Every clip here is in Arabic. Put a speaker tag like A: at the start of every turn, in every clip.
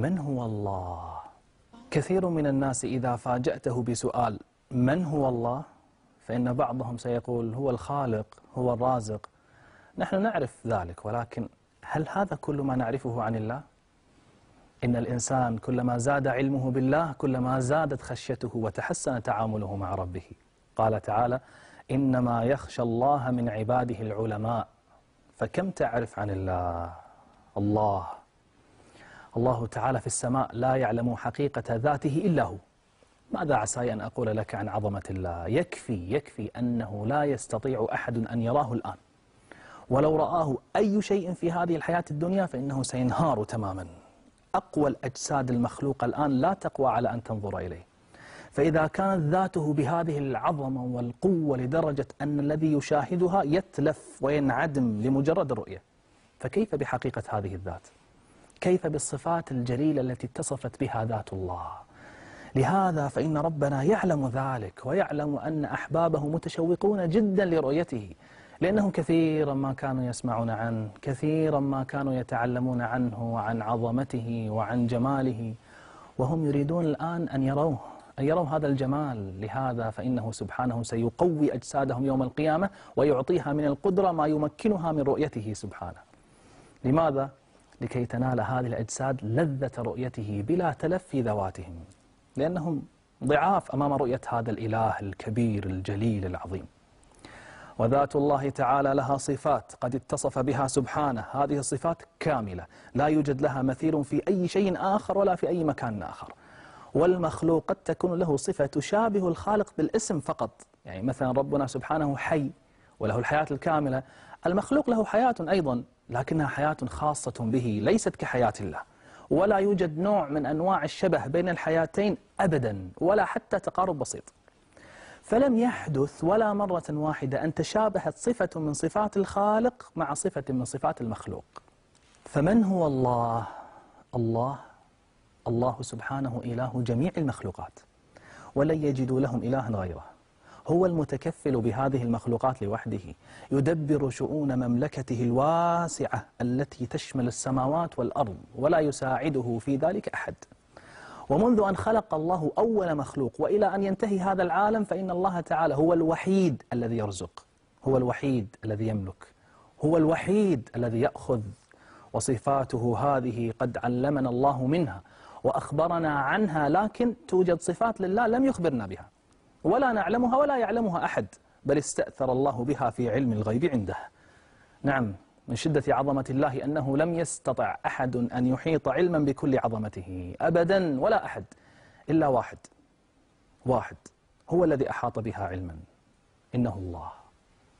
A: من هو الله؟ كثير من الناس إذا فاجأته بسؤال من هو الله? فإن بعضهم سيقول هو الخالق هو الرازق. نحن نعرف ذلك ولكن هل هذا كل ما نعرفه عن الله؟ إن الإنسان كلما زاد علمه بالله كلما زادت خشيته وتحسن تعامله مع ربه. قال تعالى إنما يخشى الله من عباده العلماء. فكم تعرف عن الله؟ الله. الله تعالى في السماء لا يعلم حقيقة ذاته إلا هو. ماذا عساي أن أقول لك عن عظمة الله؟ يكفي يكفي أنه لا يستطيع أحد أن يراه الآن. ولو رآه أي شيء في هذه الحياة الدنيا فإنه سينهار تماما. أقوى الأجساد المخلوقة الآن لا تقوى على أن تنظر إليه. فإذا كانت ذاته بهذه العظمة والقوة لدرجة أن الذي يشاهدها يتلف وينعدم لمجرد الرؤية فكيف بحقيقة هذه الذات؟ كيف بالصفات الجليلة التي اتصفت بها ذات الله؟ لهذا فإن ربنا يعلم ذلك ويعلم أن أحبابه متشوقون جدا لرؤيته لأنهم كثيرا ما كانوا يسمعون عنه كثيرا ما كانوا يتعلمون عنه وعن عظمته وعن جماله وهم يريدون الآن أن يروه أن يروا هذا الجمال لهذا فإنه سبحانه سيقوي أجسادهم يوم القيامة ويعطيها من القدرة ما يمكنها من رؤيته سبحانه لماذا؟ لكي تنال هذه الأجساد لذة رؤيته بلا تلفي ذواتهم لأنهم ضعاف أمام رؤية هذا الإله الكبير الجليل العظيم. وذات الله تعالى لها صفات قد اتصف بها سبحانه. هذه الصفات كاملة لا يوجد لها مثيل في أي شيء آخر ولا في أي مكان آخر. والمخلوق قد تكون له صفة تشابه الخالق بالاسم فقط. يعني مثلا ربنا سبحانه حي وله الحياة الكاملة. المخلوق له حياة أيضا لكنها حياة خاصة به ليست كحياة الله. ولا يوجد نوع من أنواع الشبه بين الحياتين أبدا ولا حتى تقارب بسيط. فلم يحدث ولا مرة واحدة أن تشابهت صفة من صفات الخالق مع صفة من صفات المخلوق. فمن هو الله؟ الله الله سبحانه إله جميع المخلوقات. ولن يجدوا لهم إلها غيره. هو المتكفل بهذه المخلوقات لوحده. يدبر شؤون مملكته الواسعة التي تشمل السماوات والأرض ولا يساعده في ذلك أحد. ومنذ أن خلق الله أول مخلوق وإلى أن ينتهي هذا العالم فإن الله تعالى هو الوحيد الذي يرزق هو الوحيد الذي يملك هو الوحيد الذي يأخذ. وصفاته هذه قد علمنا الله منها وأخبرنا عنها لكن توجد صفات لله لم يخبرنا بها. ولا نعلمها ولا يعلمها أحد بل استأثر الله بها في علم الغيب عنده. نعم من شدة عظمة الله أنه لم يستطع أحد أن يحيط علما بكل عظمته أبدا ولا أحد إلا واحد. واحد هو الذي أحاط بها علما إنه الله.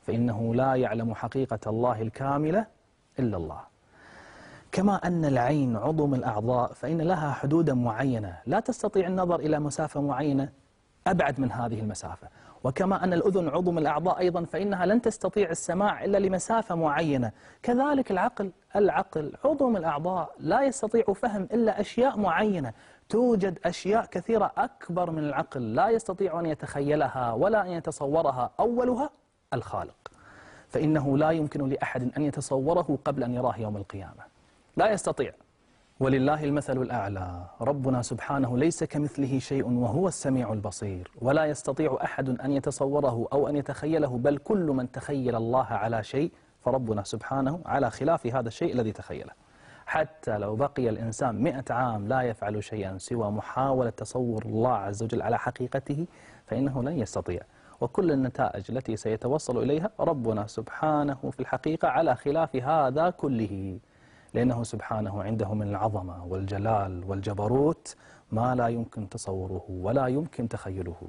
A: فإنه لا يعلم حقيقة الله الكاملة إلا الله. كما أن العين عضو من الأعضاء فإن لها حدودا معينة لا تستطيع النظر إلى مسافة معينة أبعد من هذه المسافة. وكما أن الأذن عضو من الأعضاء أيضا فإنها لن تستطيع السماع إلا لمسافة معينة. كذلك العقل العقل عضو من الأعضاء لا يستطيع فهم إلا أشياء معينة. توجد أشياء كثيرة أكبر من العقل لا يستطيع أن يتخيلها ولا أن يتصورها. أولها الخالق. فإنه لا يمكن لأحد أن يتصوره قبل أن يراه يوم القيامة. لا يستطيع. ولله المثل الأعلى. ربنا سبحانه ليس كمثله شيء وهو السميع البصير. ولا يستطيع أحد أن يتصوره أو أن يتخيله بل كل من تخيل الله على شيء فربنا سبحانه على خلاف هذا الشيء الذي تخيله. حتى لو بقي الإنسان مئة عام لا يفعل شيئا سوى محاولة تصور الله عز وجل على حقيقته فإنه لن يستطيع. وكل النتائج التي سيتوصل إليها ربنا سبحانه في الحقيقة على خلاف هذا كله. لأنه سبحانه عنده من العظمة والجلال والجبروت ما لا يمكن تصوره ولا يمكن تخيله.